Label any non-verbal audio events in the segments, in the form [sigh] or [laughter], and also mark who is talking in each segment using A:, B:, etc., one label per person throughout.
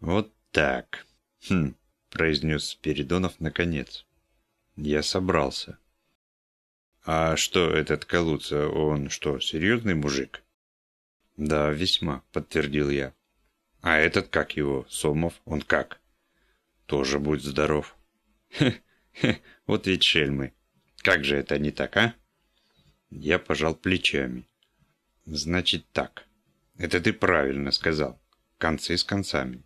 A: Вот так. Хм, произнес Спиридонов наконец. Я собрался. А что этот Калуца, он что, серьезный мужик? Да, весьма, подтвердил я. А этот, как его, Сомов, он как? Тоже будь здоров. Хе, хе, вот ведь шельмы. Как же это не так, а? Я пожал плечами. Значит так. Это ты правильно сказал. Концы с концами.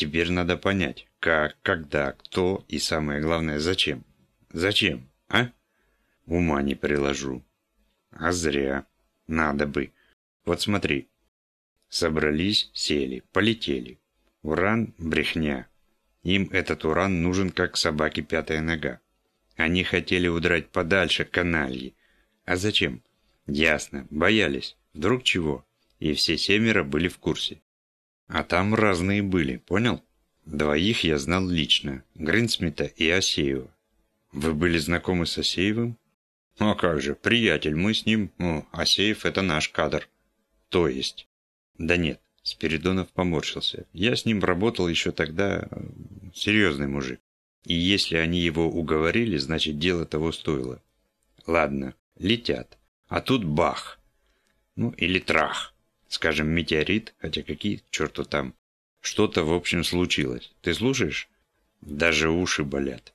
A: Теперь надо понять, как, когда, кто и самое главное, зачем. Зачем, а? Ума не приложу. А зря. Надо бы. Вот смотри. Собрались, сели, полетели. Уран – брехня. Им этот уран нужен, как собаке пятая нога. Они хотели удрать подальше, канальи. А зачем? Ясно, боялись. Вдруг чего? И все семеро были в курсе. А там разные были, понял? Двоих я знал лично, Гринсмита и Асеева. Вы были знакомы с Асеевым? А как же, приятель, мы с ним, ну, Асеев это наш кадр. То есть? Да нет, Спиридонов поморщился. Я с ним работал еще тогда, э, серьезный мужик. И если они его уговорили, значит дело того стоило. Ладно, летят. А тут бах. Ну, или трах. Скажем, метеорит, хотя какие к черту там. Что-то, в общем, случилось. Ты слушаешь? Даже уши болят.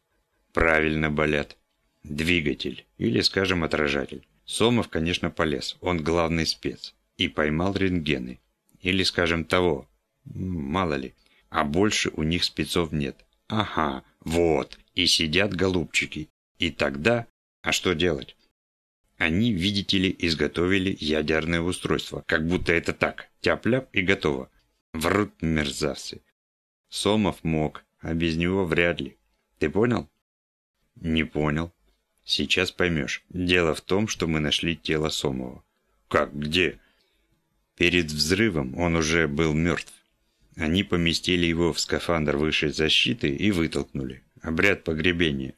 A: Правильно болят. Двигатель. Или, скажем, отражатель. Сомов, конечно, полез. Он главный спец. И поймал рентгены. Или, скажем, того. Мало ли. А больше у них спецов нет. Ага, вот. И сидят голубчики. И тогда... А что делать? Они, видите ли, изготовили ядерное устройство, как будто это так, тяп-ляп и готово. Врут мерзавцы. Сомов мог, а без него вряд ли. Ты понял? Не понял. Сейчас поймешь. Дело в том, что мы нашли тело Сомова. Как? Где? Перед взрывом он уже был мертв. Они поместили его в скафандр высшей защиты и вытолкнули. Обряд погребения.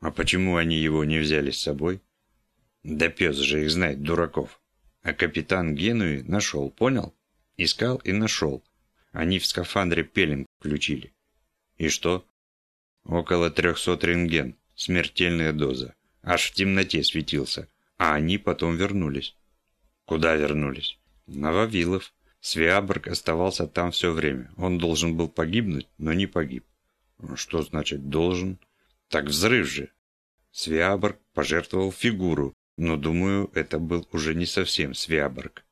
A: А почему они его не взяли с собой? Да пес же их знает, дураков. А капитан Генуи нашел, понял? Искал и нашел. Они в скафандре пелинг включили. И что? Около трехсот рентген. Смертельная доза. Аж в темноте светился. А они потом вернулись. Куда вернулись? На Вавилов. Свиаборг оставался там все время. Он должен был погибнуть, но не погиб. Что значит должен? Так взрыв же. Свиаборг пожертвовал фигуру, но, думаю, это был уже не совсем Свиаборг.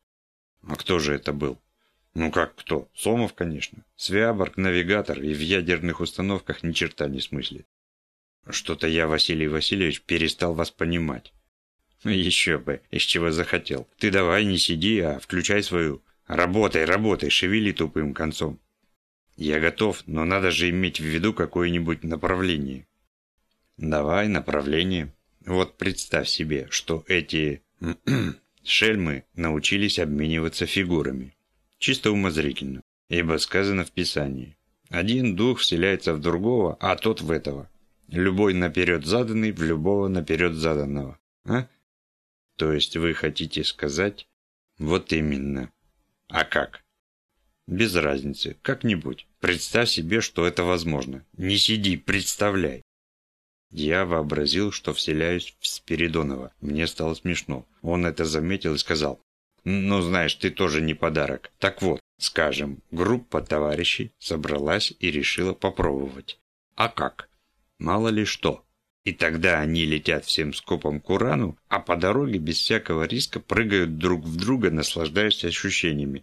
A: А кто же это был? Ну как кто? Сомов, конечно. Свиаборг – навигатор и в ядерных установках ни черта не смыслит. Что-то я, Василий Васильевич, перестал вас понимать. Еще бы, из чего захотел. Ты давай не сиди, а включай свою. Работай, работай, шевели тупым концом. Я готов, но надо же иметь в виду какое-нибудь направление. Давай, направление. Вот представь себе, что эти [clears throat] шельмы научились обмениваться фигурами. Чисто умозрительно, ибо сказано в Писании. Один дух вселяется в другого, а тот в этого. Любой наперед заданный в любого наперед заданного. А? То есть вы хотите сказать? Вот именно. А как? Без разницы, как-нибудь. Представь себе, что это возможно. Не сиди, представляй. Я вообразил, что вселяюсь в Спиридонова. Мне стало смешно. Он это заметил и сказал. «Ну, знаешь, ты тоже не подарок. Так вот, скажем, группа товарищей собралась и решила попробовать. А как? Мало ли что. И тогда они летят всем скопом к Урану, а по дороге без всякого риска прыгают друг в друга, наслаждаясь ощущениями.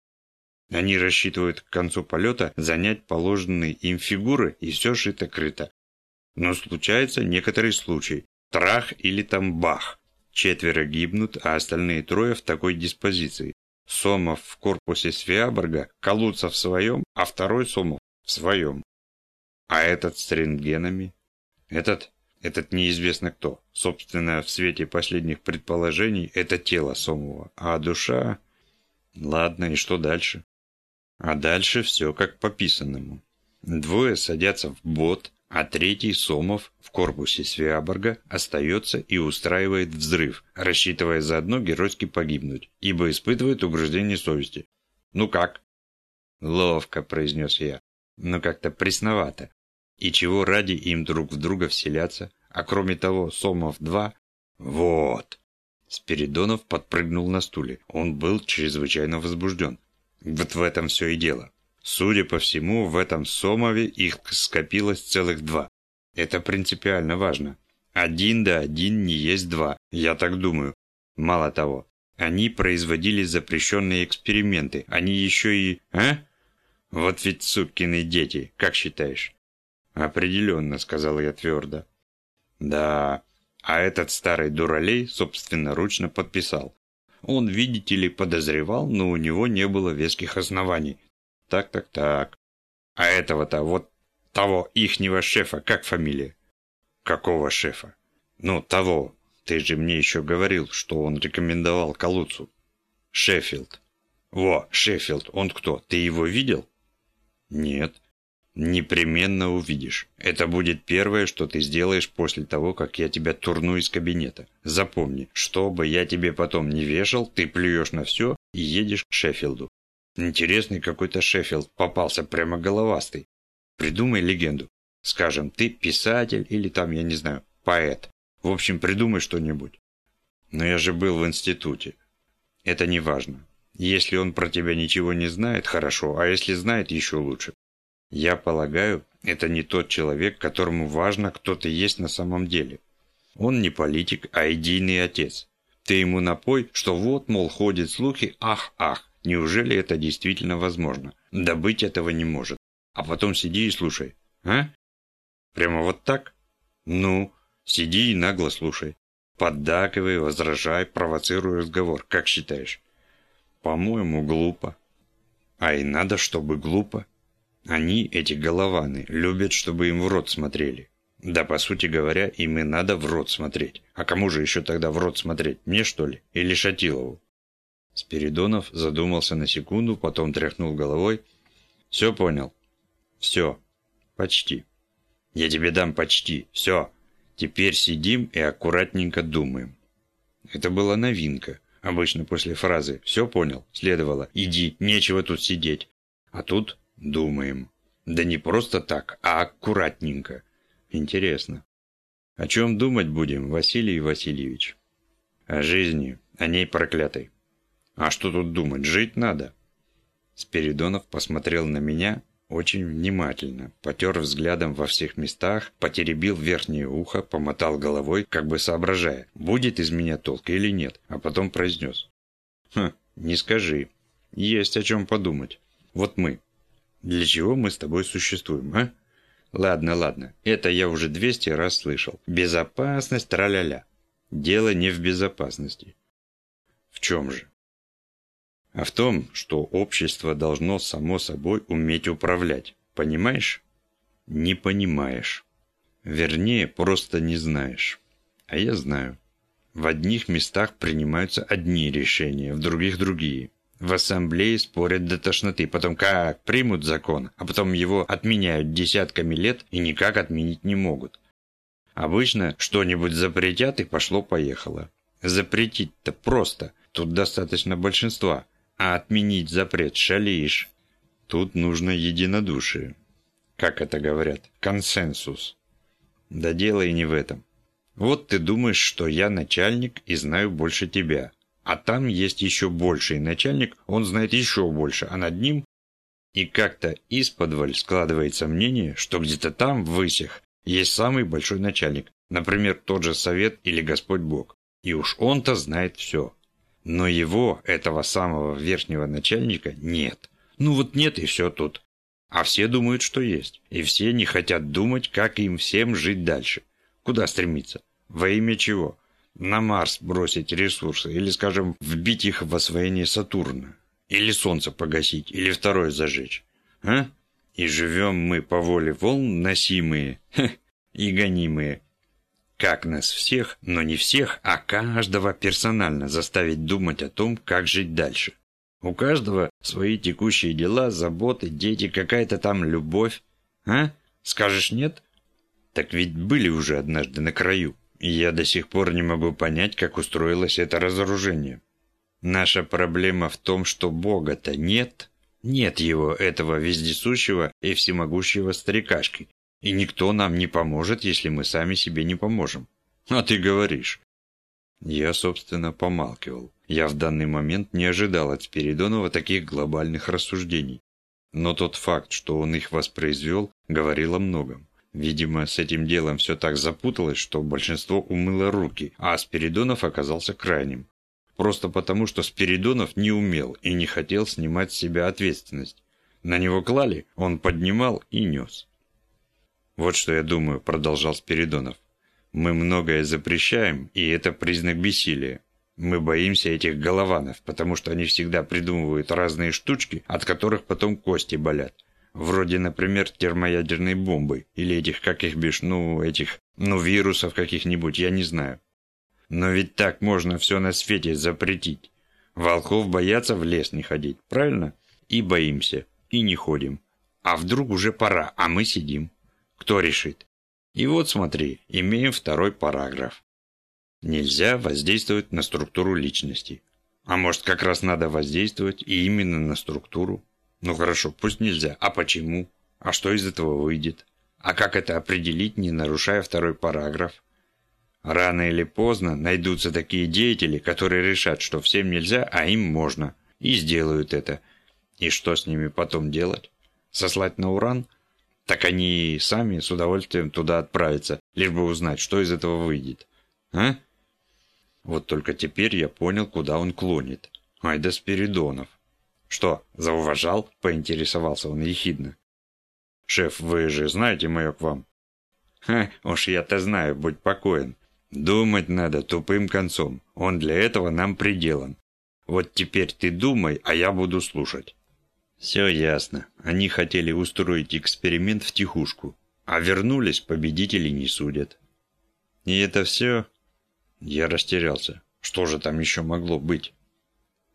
A: Они рассчитывают к концу полета занять положенные им фигуры, и все шито-крыто. Но случается некоторый случай. Трах или там бах. Четверо гибнут, а остальные трое в такой диспозиции. Сомов в корпусе Свиаборга, Калуца в своем, а второй Сомов в своем. А этот с рентгенами? Этот? Этот неизвестно кто. Собственно, в свете последних предположений, это тело Сомова. А душа... Ладно, и что дальше? А дальше все как по писанному. Двое садятся в бот, а третий, Сомов, в корпусе Свиаборга, остается и устраивает взрыв, рассчитывая заодно геройски погибнуть, ибо испытывает угрызение совести. «Ну как?» «Ловко», – произнес я. но как-то пресновато. И чего ради им друг в друга вселяться? А кроме того, Сомов-2... Вот! Спиридонов подпрыгнул на стуле. Он был чрезвычайно возбужден. Вот в этом все и дело. Судя по всему, в этом Сомове их скопилось целых два. Это принципиально важно. Один да один не есть два, я так думаю. Мало того, они производили запрещенные эксперименты. Они еще и... А? Вот ведь сукины дети, как считаешь? Определенно, сказал я твердо. Да, а этот старый дуралей собственноручно подписал. Он, видите ли, подозревал, но у него не было веских оснований. Так-так-так. А этого-то, вот того ихнего шефа, как фамилия? Какого шефа? Ну, того. Ты же мне еще говорил, что он рекомендовал Калуцу. Шеффилд. Во, Шеффилд, он кто? Ты его видел? Нет. Непременно увидишь. Это будет первое, что ты сделаешь после того, как я тебя турну из кабинета. Запомни, чтобы я тебе потом не вешал, ты плюешь на все и едешь к Шеффилду. Интересный какой-то Шеффилд попался прямо головастый. Придумай легенду. Скажем, ты писатель или там, я не знаю, поэт. В общем, придумай что-нибудь. Но я же был в институте. Это не важно. Если он про тебя ничего не знает, хорошо, а если знает, еще лучше. Я полагаю, это не тот человек, которому важно, кто ты есть на самом деле. Он не политик, а идейный отец. Ты ему напой, что вот, мол, ходят слухи, ах-ах. Неужели это действительно возможно? Да быть этого не может. А потом сиди и слушай. А? Прямо вот так? Ну, сиди и нагло слушай. Поддакивай, возражай, провоцируй разговор. Как считаешь? По-моему, глупо. А и надо, чтобы глупо. Они, эти голованы, любят, чтобы им в рот смотрели. Да, по сути говоря, им и надо в рот смотреть. А кому же еще тогда в рот смотреть? Мне, что ли? Или Шатилову? Спиридонов задумался на секунду, потом тряхнул головой. «Все понял?» «Все. Почти. Я тебе дам почти. Все. Теперь сидим и аккуратненько думаем». Это была новинка. Обычно после фразы «все понял» следовало «иди, нечего тут сидеть». А тут думаем. Да не просто так, а аккуратненько. Интересно. О чем думать будем, Василий Васильевич? О жизни, о ней проклятой. А что тут думать, жить надо. Спиридонов посмотрел на меня очень внимательно, потер взглядом во всех местах, потеребил верхнее ухо, помотал головой, как бы соображая, будет из меня толк или нет, а потом произнес. «Хм, не скажи. Есть о чем подумать. Вот мы. Для чего мы с тобой существуем, а? Ладно, ладно, это я уже 200 раз слышал. Безопасность, траля-ля. Дело не в безопасности. В чем же? А в том, что общество должно само собой уметь управлять. Понимаешь? Не понимаешь. Вернее, просто не знаешь. А я знаю. В одних местах принимаются одни решения, в других другие. В ассамблее спорят до тошноты, потом как примут закон, а потом его отменяют десятками лет и никак отменить не могут. Обычно что-нибудь запретят и пошло-поехало. Запретить-то просто, тут достаточно большинства, а отменить запрет шалишь. Тут нужно единодушие. Как это говорят? Консенсус. Да дело и не в этом. Вот ты думаешь, что я начальник и знаю больше тебя. А там есть еще больший начальник, он знает еще больше, а над ним... И как-то из-под складывается мнение, что где-то там, в высях, есть самый большой начальник, например, тот же Совет или Господь Бог. И уж он-то знает все. Но его, этого самого верхнего начальника, нет. Ну вот нет и все тут. А все думают, что есть. И все не хотят думать, как им всем жить дальше. Куда стремиться? Во имя чего? На Марс бросить ресурсы или, скажем, вбить их в освоение Сатурна? Или Солнце погасить? Или второе зажечь? А? И живем мы по воле волн, носимые [laughs] и гонимые как нас всех, но не всех, а каждого персонально заставить думать о том, как жить дальше. У каждого свои текущие дела, заботы, дети, какая-то там любовь. А? Скажешь нет? Так ведь были уже однажды на краю. Я до сих пор не могу понять, как устроилось это разоружение. Наша проблема в том, что Бога-то нет. Нет его, этого вездесущего и всемогущего старикашки. И никто нам не поможет, если мы сами себе не поможем. А ты говоришь. Я, собственно, помалкивал. Я в данный момент не ожидал от Спиридонова таких глобальных рассуждений. Но тот факт, что он их воспроизвел, говорил о многом. Видимо, с этим делом все так запуталось, что большинство умыло руки, а Спиридонов оказался крайним. Просто потому, что Спиридонов не умел и не хотел снимать с себя ответственность. На него клали, он поднимал и нес. «Вот что я думаю», – продолжал Спиридонов. «Мы многое запрещаем, и это признак бессилия. Мы боимся этих голованов, потому что они всегда придумывают разные штучки, от которых потом кости болят. Вроде, например, термоядерной бомбы, или этих, как их бишь, ну, этих, ну, вирусов каких-нибудь, я не знаю. Но ведь так можно все на свете запретить. Волков боятся в лес не ходить, правильно? И боимся, и не ходим. А вдруг уже пора, а мы сидим. Кто решит? И вот смотри, имеем второй параграф. Нельзя воздействовать на структуру личности. А может, как раз надо воздействовать и именно на структуру? Ну хорошо, пусть нельзя. А почему? А что из этого выйдет? А как это определить, не нарушая второй параграф? Рано или поздно найдутся такие деятели, которые решат, что всем нельзя, а им можно. И сделают это. И что с ними потом делать? Сослать на уран? Так они сами с удовольствием туда отправятся, лишь бы узнать, что из этого выйдет. А? Вот только теперь я понял, куда он клонит. Ай да Спиридонов. Что, зауважал? Поинтересовался он ехидно. Шеф, вы же знаете мое к вам? Ха, уж я-то знаю, будь покоен. Думать надо тупым концом. Он для этого нам приделан. Вот теперь ты думай, а я буду слушать. Все ясно. Они хотели устроить эксперимент в тихушку. А вернулись, победители не судят. И это все? Я растерялся. Что же там еще могло быть?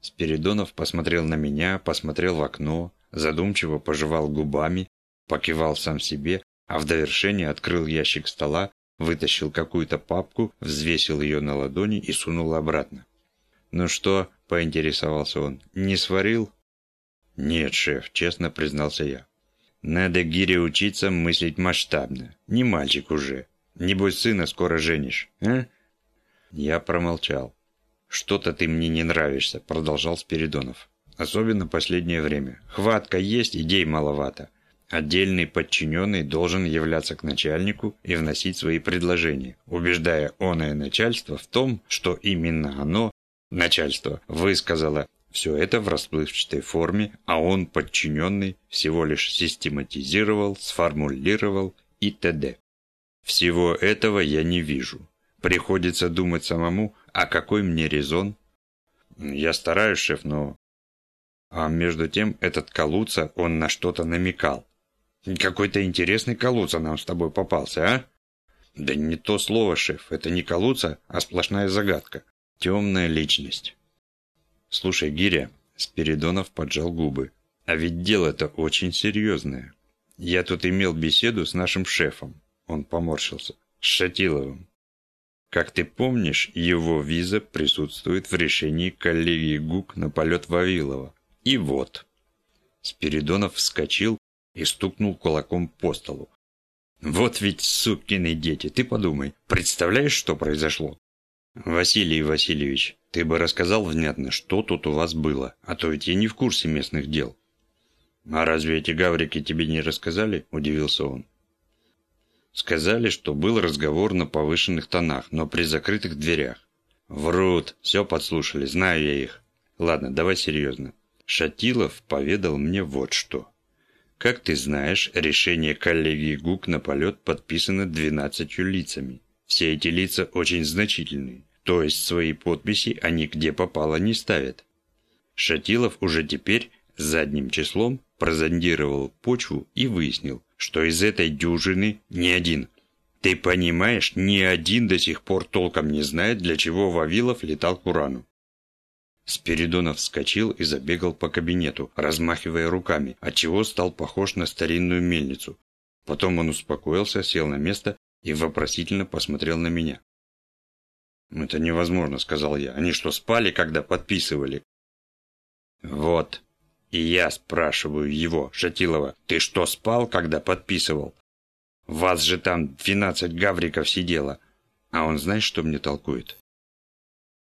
A: Спиридонов посмотрел на меня, посмотрел в окно, задумчиво пожевал губами, покивал сам себе, а в довершение открыл ящик стола вытащил какую-то папку, взвесил ее на ладони и сунул обратно. «Ну что?» – поинтересовался он. «Не сварил?» «Нет, шеф», – честно признался я. «Надо Гире учиться мыслить масштабно. Не мальчик уже. Небось, сына скоро женишь, а?» Я промолчал. «Что-то ты мне не нравишься», – продолжал Спиридонов. «Особенно последнее время. Хватка есть, идей маловато. Отдельный подчиненный должен являться к начальнику и вносить свои предложения, убеждая оное начальство в том, что именно оно, начальство, высказало все это в расплывчатой форме, а он, подчиненный, всего лишь систематизировал, сформулировал и т.д. Всего этого я не вижу. Приходится думать самому, а какой мне резон? Я стараюсь, шеф, но... А между тем этот Калуца, он на что-то намекал. Какой-то интересный колодца нам с тобой попался, а? Да не то слово, шеф. Это не колодца, а сплошная загадка. Темная личность. Слушай, Гиря, Спиридонов поджал губы. А ведь дело-то очень серьезное. Я тут имел беседу с нашим шефом. Он поморщился. С Шатиловым. Как ты помнишь, его виза присутствует в решении коллегии ГУК на полет Вавилова. И вот. Спиридонов вскочил и стукнул кулаком по столу. «Вот ведь сукины дети, ты подумай, представляешь, что произошло?» «Василий Васильевич, ты бы рассказал внятно, что тут у вас было, а то ведь я не в курсе местных дел». «А разве эти гаврики тебе не рассказали?» – удивился он. «Сказали, что был разговор на повышенных тонах, но при закрытых дверях». «Врут, все подслушали, знаю я их. Ладно, давай серьезно. Шатилов поведал мне вот что». Как ты знаешь, решение коллегии ГУК на полет подписано 12 лицами. Все эти лица очень значительные, то есть свои подписи они где попало не ставят. Шатилов уже теперь задним числом прозондировал почву и выяснил, что из этой дюжины ни один. Ты понимаешь, ни один до сих пор толком не знает, для чего Вавилов летал к Урану. Спиридонов вскочил и забегал по кабинету, размахивая руками, отчего стал похож на старинную мельницу. Потом он успокоился, сел на место и вопросительно посмотрел на меня. «Это невозможно», — сказал я. «Они что, спали, когда подписывали?» «Вот». И я спрашиваю его, Шатилова, ты что, спал, когда подписывал? Вас же там 12 гавриков сидело. А он знаешь, что мне толкует?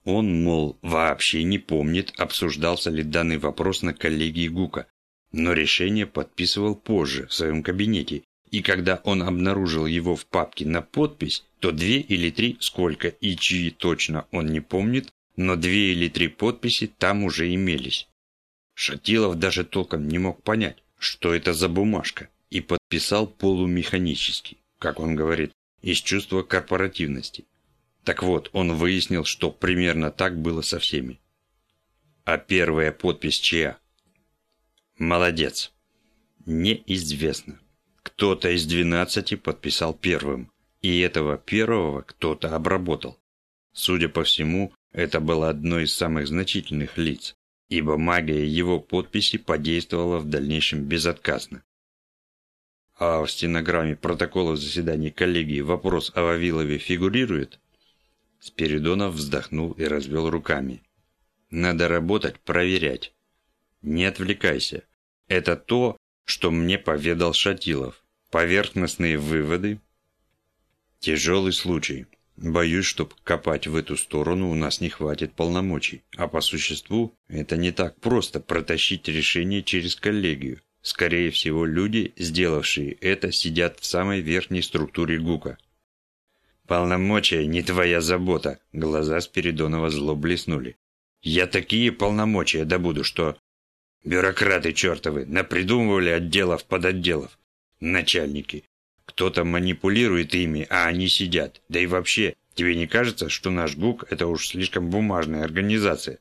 A: Он, мол, вообще не помнит, обсуждался ли данный вопрос на коллегии ГУКа, но решение подписывал позже в своем кабинете, и когда он обнаружил его в папке на подпись, то две или три, сколько и чьи точно он не помнит, но две или три подписи там уже имелись. Шатилов даже толком не мог понять, что это за бумажка, и подписал полумеханически, как он говорит, из чувства корпоративности. Так вот, он выяснил, что примерно так было со всеми. А первая подпись чья? Молодец. Неизвестно. Кто-то из двенадцати подписал первым, и этого первого кто-то обработал. Судя по всему, это было одно из самых значительных лиц, ибо магия его подписи подействовала в дальнейшем безотказно. А в стенограмме протокола заседаний коллегии вопрос о Вавилове фигурирует? Спиридонов вздохнул и развел руками. Надо работать, проверять. Не отвлекайся. Это то, что мне поведал Шатилов. Поверхностные выводы. Тяжелый случай. Боюсь, чтоб копать в эту сторону у нас не хватит полномочий. А по существу, это не так просто протащить решение через коллегию. Скорее всего, люди, сделавшие это, сидят в самой верхней структуре ГУКа. «Полномочия не твоя забота», — глаза Спиридонова зло блеснули. «Я такие полномочия добуду, что...» «Бюрократы чертовы, напридумывали отделов под отделов. Начальники. Кто-то манипулирует ими, а они сидят. Да и вообще, тебе не кажется, что наш ГУК – это уж слишком бумажная организация?»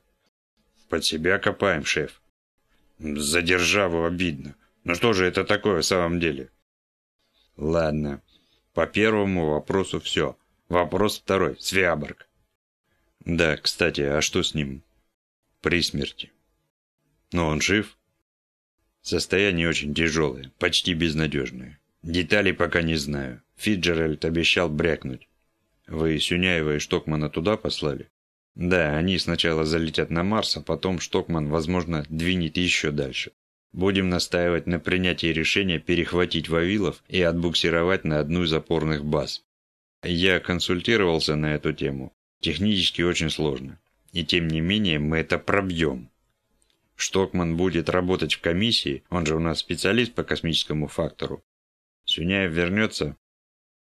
A: «Под себя копаем, шеф». «За державу обидно. Но что же это такое в самом деле?» «Ладно, по первому вопросу все. Вопрос второй. Свиаборг. Да, кстати, а что с ним? При смерти. Но он жив? Состояние очень тяжелое, почти безнадежное. Деталей пока не знаю. Фиджеральд обещал брякнуть. Вы Сюняева и Штокмана туда послали? Да, они сначала залетят на Марс, а потом Штокман, возможно, двинет еще дальше. Будем настаивать на принятии решения перехватить Вавилов и отбуксировать на одну из опорных баз. Я консультировался на эту тему. Технически очень сложно. И тем не менее мы это пробьем. Штокман будет работать в комиссии, он же у нас специалист по космическому фактору. Сюняев вернется?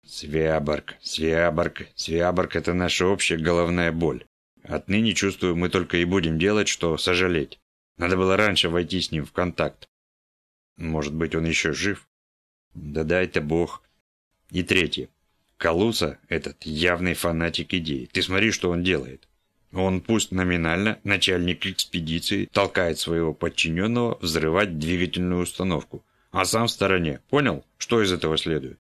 A: Свиаборг, Свиаборг, Свиаборг – это наша общая головная боль. Отныне, чувствую, мы только и будем делать, что сожалеть. Надо было раньше войти с ним в контакт. Может быть, он еще жив? Да дай-то бог. И третье. Калуса – этот явный фанатик идей. Ты смотри, что он делает. Он пусть номинально начальник экспедиции толкает своего подчиненного взрывать двигательную установку, а сам в стороне. Понял, что из этого следует?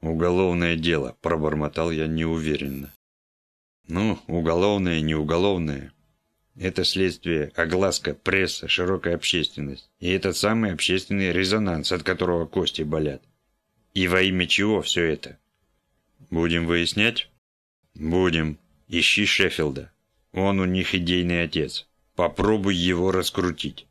A: Уголовное дело, пробормотал я неуверенно. Ну, уголовное, не уголовное. Это следствие, огласка, пресса, широкая общественность. И этот самый общественный резонанс, от которого кости болят. И во имя чего все это? Будем выяснять? Будем. Ищи Шеффилда. Он у них идейный отец. Попробуй его раскрутить.